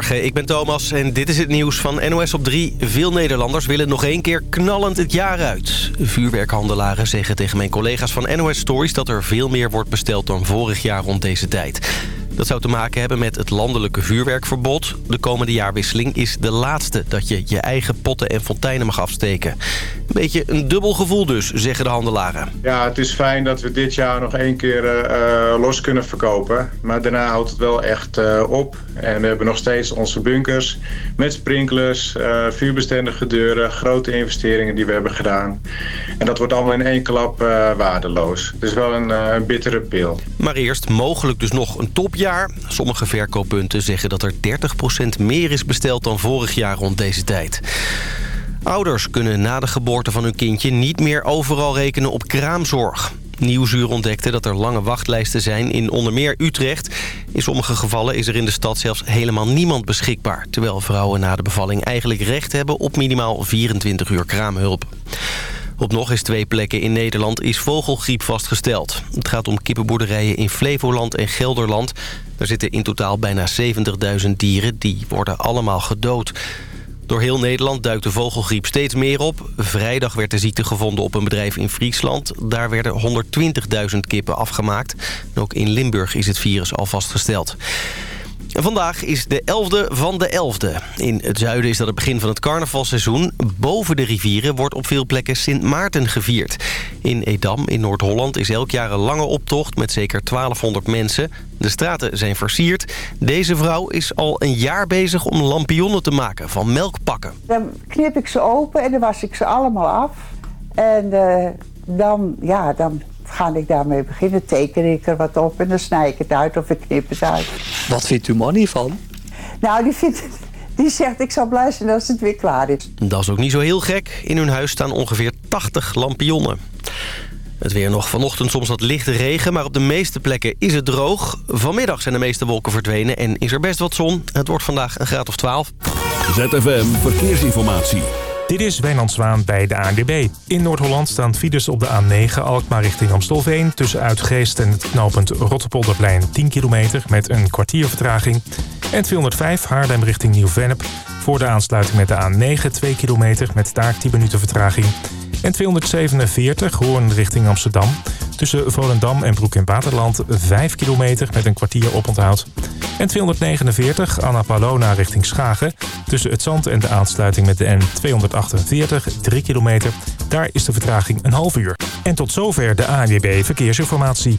Goedemorgen, ik ben Thomas en dit is het nieuws van NOS op 3. Veel Nederlanders willen nog één keer knallend het jaar uit. Vuurwerkhandelaren zeggen tegen mijn collega's van NOS Stories... dat er veel meer wordt besteld dan vorig jaar rond deze tijd. Dat zou te maken hebben met het landelijke vuurwerkverbod. De komende jaarwisseling is de laatste dat je je eigen potten en fonteinen mag afsteken. Een beetje een dubbel gevoel dus, zeggen de handelaren. Ja, het is fijn dat we dit jaar nog één keer uh, los kunnen verkopen. Maar daarna houdt het wel echt uh, op. En we hebben nog steeds onze bunkers met sprinklers, uh, vuurbestendige deuren, grote investeringen die we hebben gedaan. En dat wordt allemaal in één klap waardeloos. Het is wel een, een bittere pil. Maar eerst mogelijk dus nog een topjaar Sommige verkooppunten zeggen dat er 30% meer is besteld dan vorig jaar rond deze tijd. Ouders kunnen na de geboorte van hun kindje niet meer overal rekenen op kraamzorg. Nieuwsuur ontdekte dat er lange wachtlijsten zijn in onder meer Utrecht. In sommige gevallen is er in de stad zelfs helemaal niemand beschikbaar... terwijl vrouwen na de bevalling eigenlijk recht hebben op minimaal 24 uur kraamhulp. Op nog eens twee plekken in Nederland is vogelgriep vastgesteld. Het gaat om kippenboerderijen in Flevoland en Gelderland. Er zitten in totaal bijna 70.000 dieren. Die worden allemaal gedood. Door heel Nederland duikt de vogelgriep steeds meer op. Vrijdag werd de ziekte gevonden op een bedrijf in Friesland. Daar werden 120.000 kippen afgemaakt. ook in Limburg is het virus al vastgesteld. Vandaag is de 11e van de 11e. In het zuiden is dat het begin van het carnavalseizoen. Boven de rivieren wordt op veel plekken Sint Maarten gevierd. In Edam in Noord-Holland is elk jaar een lange optocht met zeker 1200 mensen. De straten zijn versierd. Deze vrouw is al een jaar bezig om lampionnen te maken van melkpakken. Dan knip ik ze open en dan was ik ze allemaal af. En uh, dan, ja, dan ga ik daarmee beginnen. Teken ik er wat op en dan snij ik het uit of ik knip het uit. Wat vindt uw man hiervan? Nou, die, vindt, die zegt ik zal blij zijn als het weer klaar is. Dat is ook niet zo heel gek. In hun huis staan ongeveer 80 lampionnen. Het weer nog vanochtend soms wat lichte regen, maar op de meeste plekken is het droog. Vanmiddag zijn de meeste wolken verdwenen en is er best wat zon. Het wordt vandaag een graad of 12. ZFM Verkeersinformatie. Dit is Wijnand Zwaan bij de ANDB. In Noord-Holland staan files op de A9 Alkmaar richting Amstelveen... tussen Uitgeest en het knooppunt Rotterpolderplein 10 kilometer... met een kwartier vertraging. En 205 Haarlem richting Nieuw-Vennep... voor de aansluiting met de A9 2 kilometer met daar 10 minuten vertraging. En 247 Hoorn richting Amsterdam. Tussen Volendam en Broek in Waterland 5 kilometer met een kwartier oponthoud. En 249 Annapalona richting Schagen. Tussen het zand en de aansluiting met de N248 3 kilometer. Daar is de vertraging een half uur. En tot zover de ANWB Verkeersinformatie.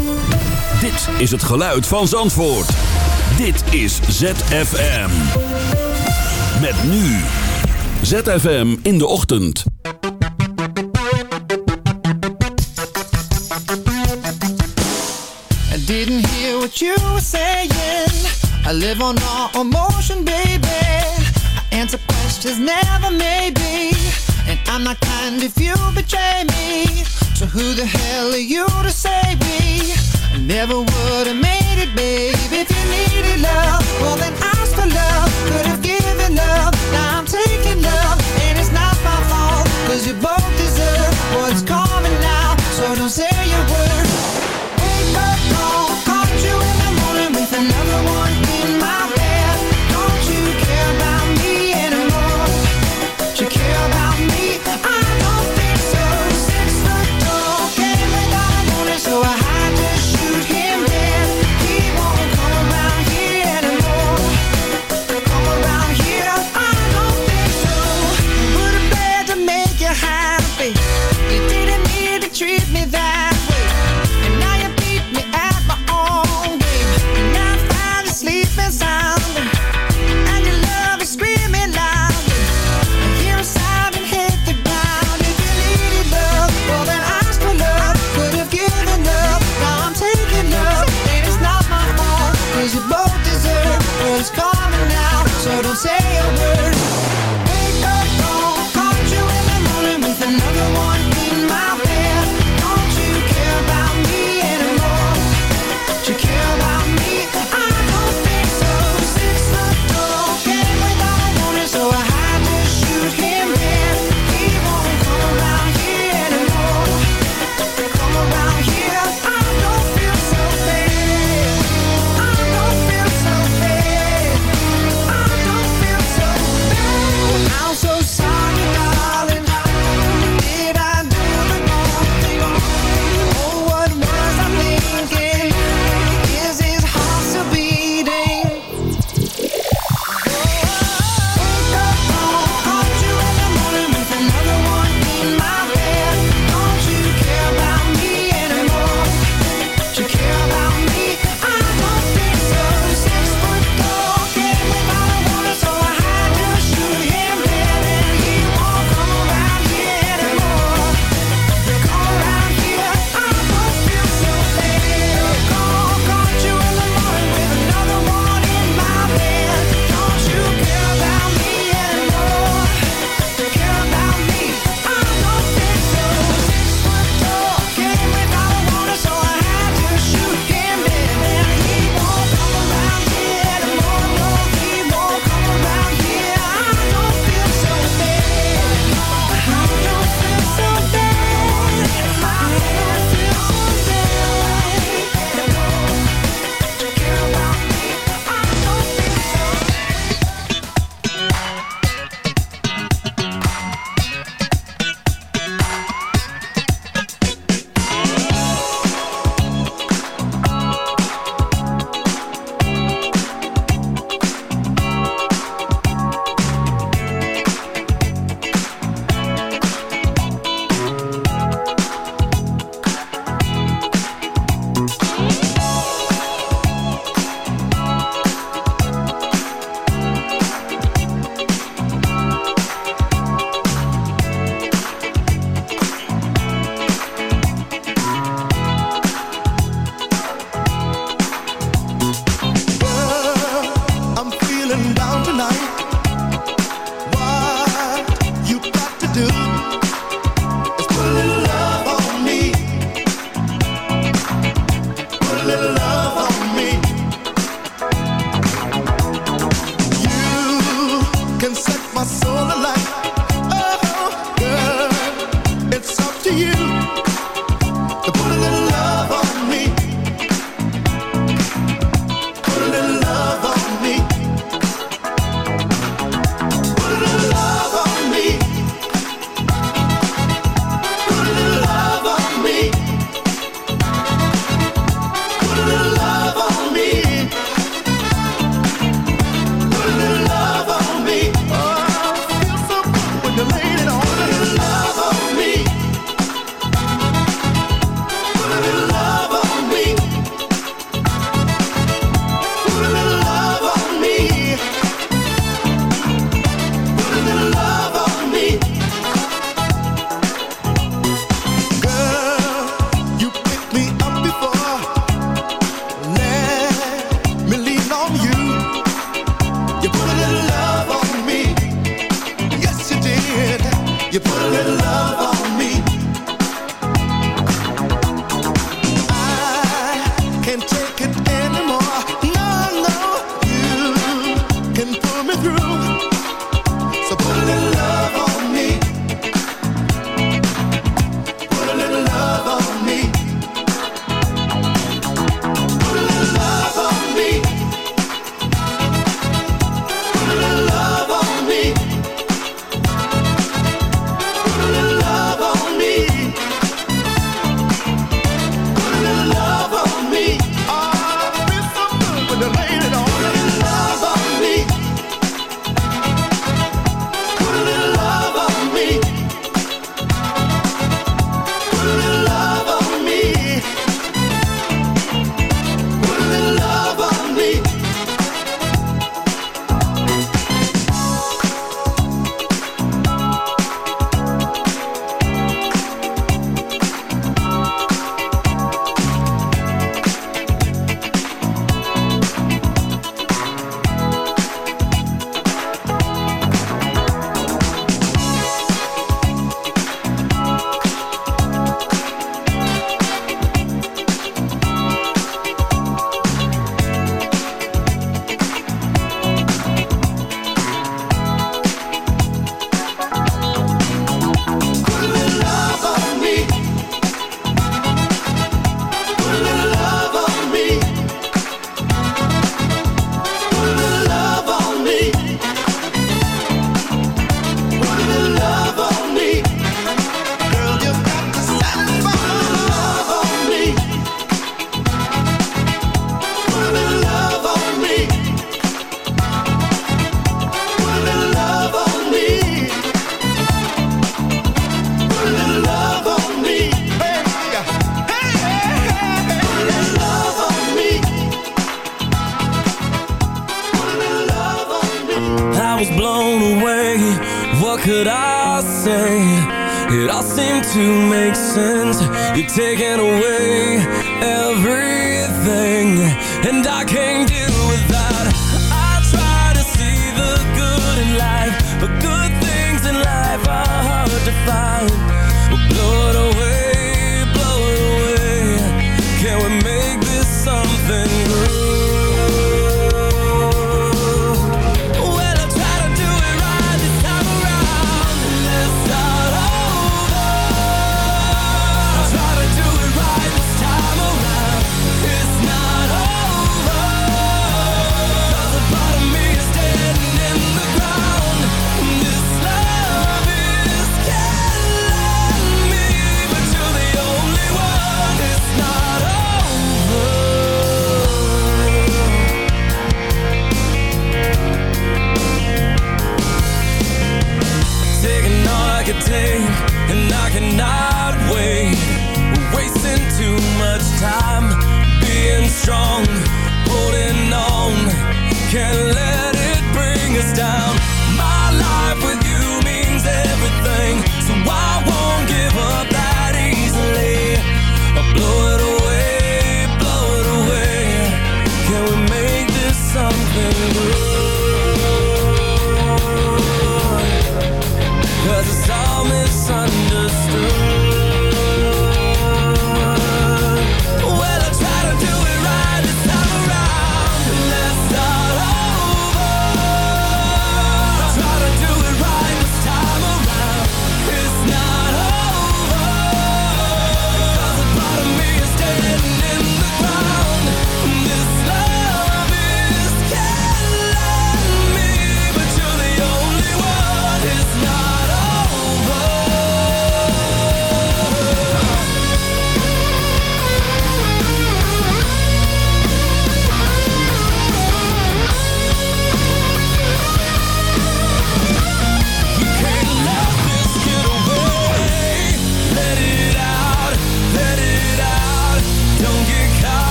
Dit is het geluid van Zandvoort. Dit is ZFM. Met nu. ZFM in de ochtend. I didn't hear what you were saying. I live on all emotion, baby. I answer questions, never maybe. And I'm not kind if you betray me. So who the hell are you to say we? Never would have made it, babe If you needed love, well then ask for love. Could have given love, now I'm taking love And it's not my fault, cause you both deserve what's coming now. So don't say a word Can't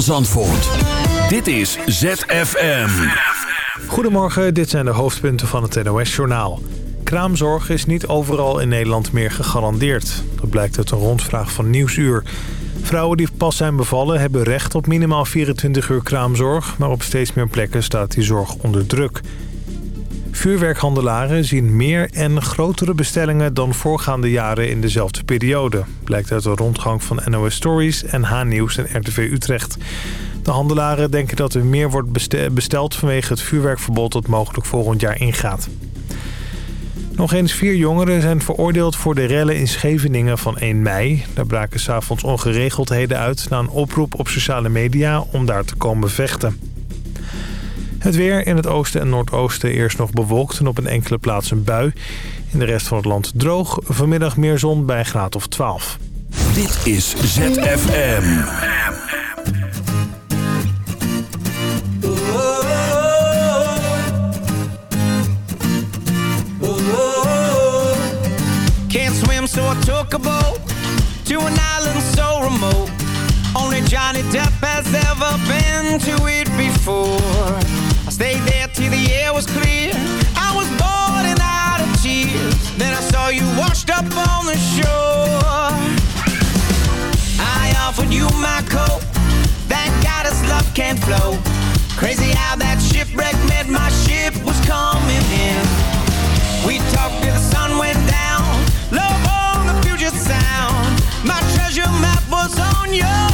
Zandvoort. Dit is ZFM. Goedemorgen, dit zijn de hoofdpunten van het NOS-journaal. Kraamzorg is niet overal in Nederland meer gegarandeerd. Dat blijkt uit een rondvraag van Nieuwsuur. Vrouwen die pas zijn bevallen hebben recht op minimaal 24 uur kraamzorg... maar op steeds meer plekken staat die zorg onder druk. Vuurwerkhandelaren zien meer en grotere bestellingen dan voorgaande jaren in dezelfde periode. Blijkt uit een rondgang van NOS Stories en H-Nieuws en RTV Utrecht. De handelaren denken dat er meer wordt beste- besteld vanwege het vuurwerkverbod dat mogelijk volgend jaar ingaat. Nog eens vier jongeren zijn veroordeeld voor de rellen in Scheveningen van 1 mei. Daar braken s'avonds ongeregeldheden uit na een oproep op sociale media om daar te komen vechten. Het weer in het oosten en noordoosten eerst nog bewolkt en op een enkele plaats een bui. In de rest van het land droog. Vanmiddag meer zon bij een graad of 12. Dit is ZFM. Boat to an island so remote. Only Johnny Depp has ever been to it before. I stayed there till the air was clear. I was bored and out of tears. Then I saw you washed up on the shore. I offered you my coat. Thank God his love can't flow. Crazy how that shipwreck meant my ship on your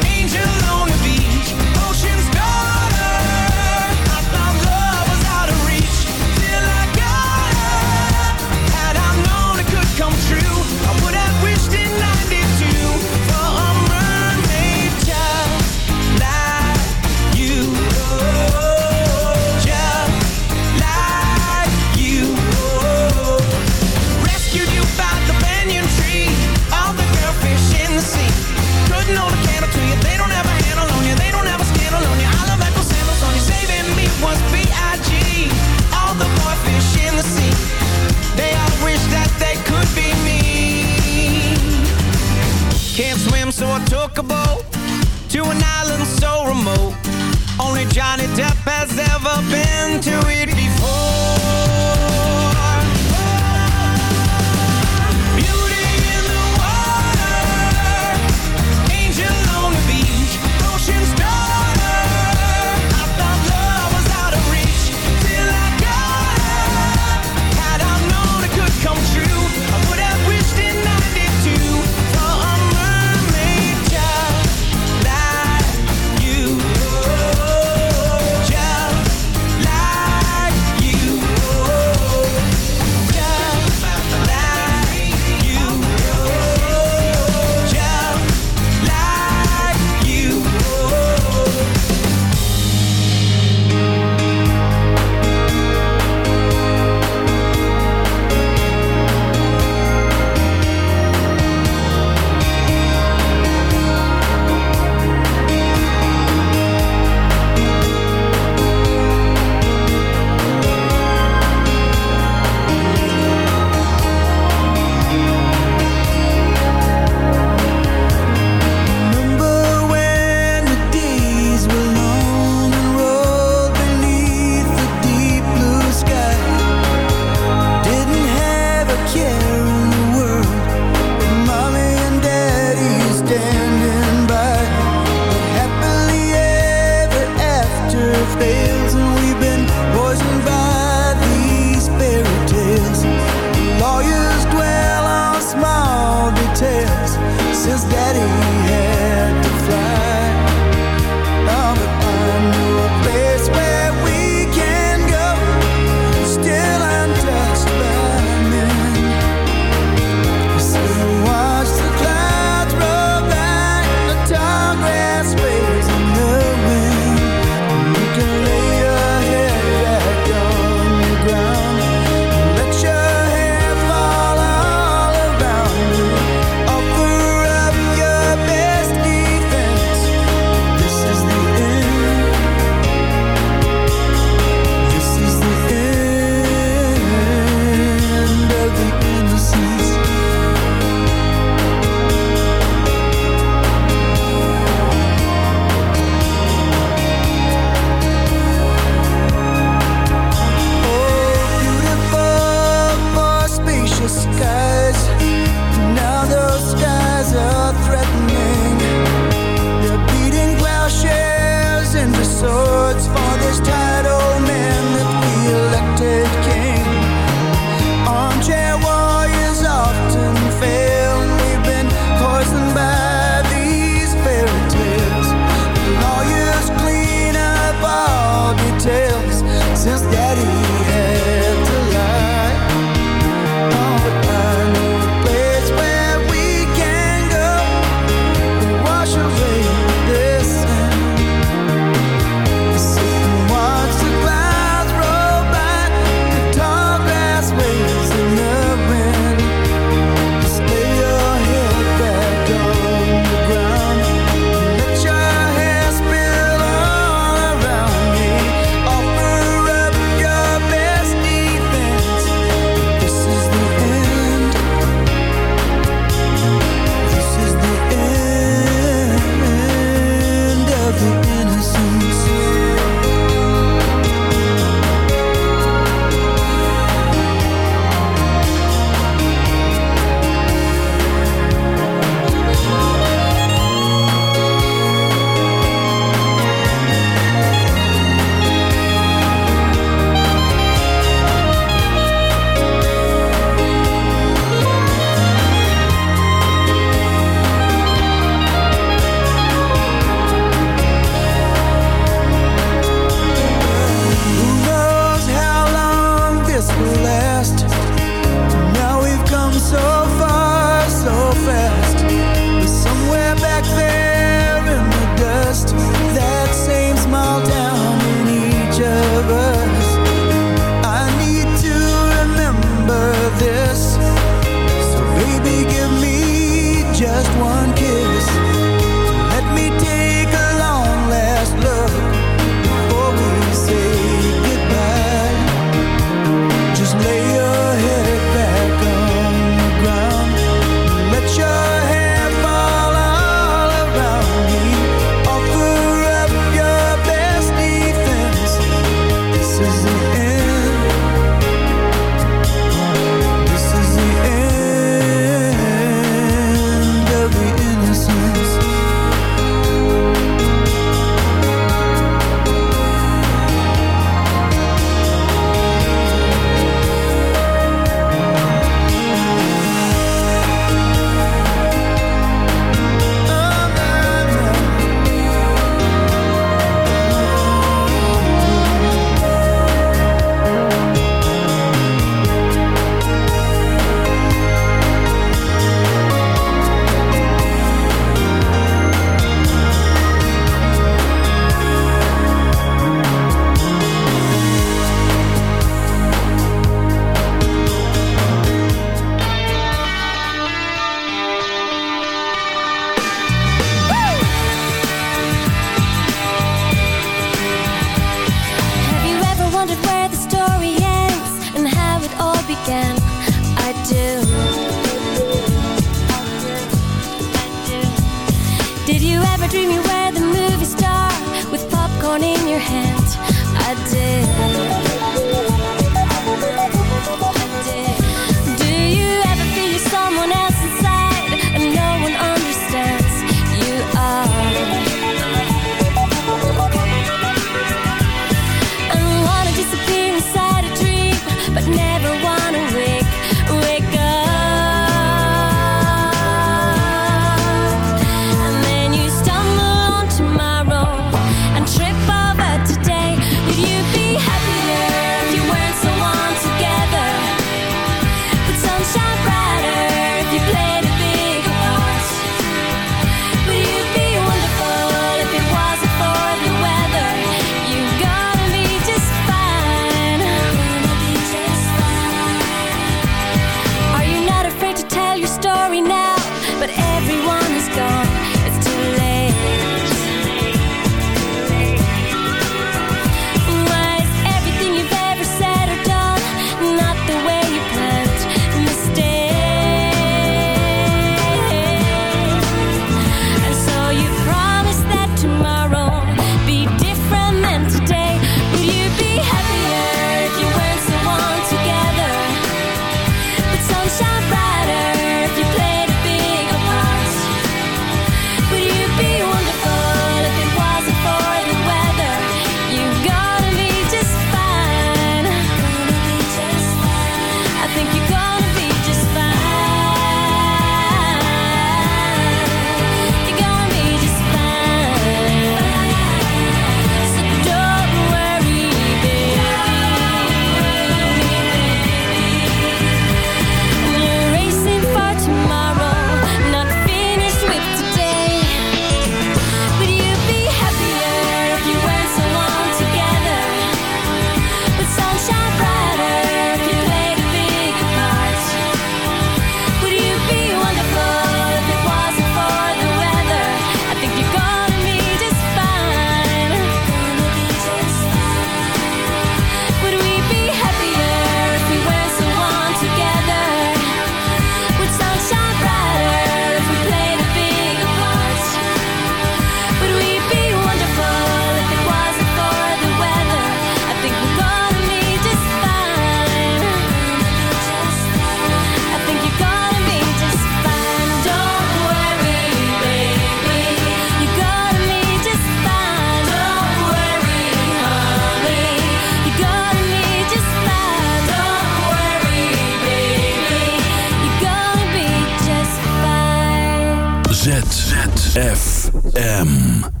M.